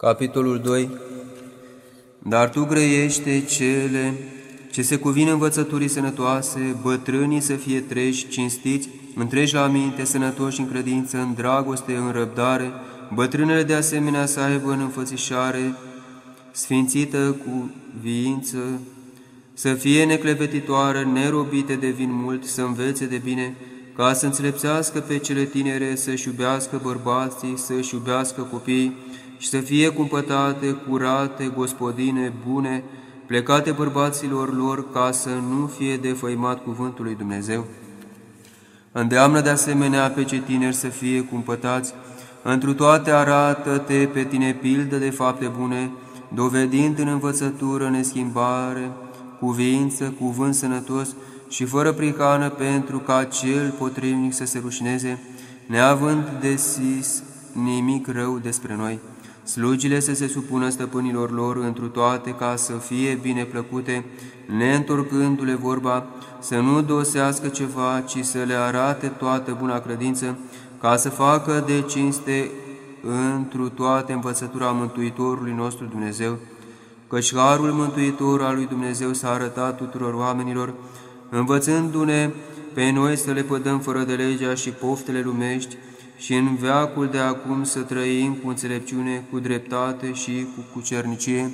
Capitolul 2 Dar tu grăiește cele ce se cuvin învățăturii sănătoase, bătrânii să fie treji, cinstiți, întreși la minte, sănătoși în credință, în dragoste, în răbdare, bătrânele de asemenea să aibă în înfățișare, sfințită cu viință, să fie neclevetitoare, nerobite de vin mult, să învețe de bine, ca să înțelepțească pe cele tinere, să-și iubească bărbații, să-și iubească copiii și să fie cumpătate, curate, gospodine, bune, plecate bărbaților lor ca să nu fie defăimat cuvântul lui Dumnezeu. Îndeamnă de asemenea pe ce tineri să fie cumpătați, întru toate arată-te pe tine pildă de fapte bune, dovedind în învățătură neschimbare, cuvință, cuvânt sănătos și fără pricană pentru ca cel potrivnic să se rușineze, neavând de sis nimic rău despre noi. Slugile să se supună stăpânilor lor întru toate ca să fie bine plăcute, neîntorcându-le vorba, să nu dosească ceva, ci să le arate toată buna credință, ca să facă de cinste întru toate învățătura Mântuitorului nostru Dumnezeu, căci harul Mântuitor al lui Dumnezeu s-a arătat tuturor oamenilor, învățându-ne pe noi să le pădăm fără de legea și poftele lumești și în veacul de acum să trăim cu înțelepciune, cu dreptate și cu cucernicie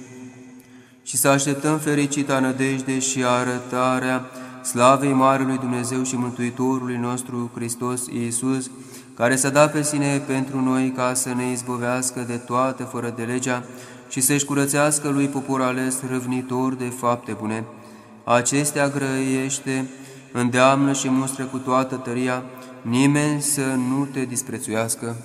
și să așteptăm fericita nădejde și arătarea slavei Marelui Dumnezeu și Mântuitorului nostru Hristos Iisus, care s-a dat pe sine pentru noi ca să ne izbovească de toată fără de legea și să-și curățească lui popor ales râvnitor de fapte bune. Acestea grăiește, îndeamnă și mustră cu toată tăria, nimeni să nu te disprețuiască.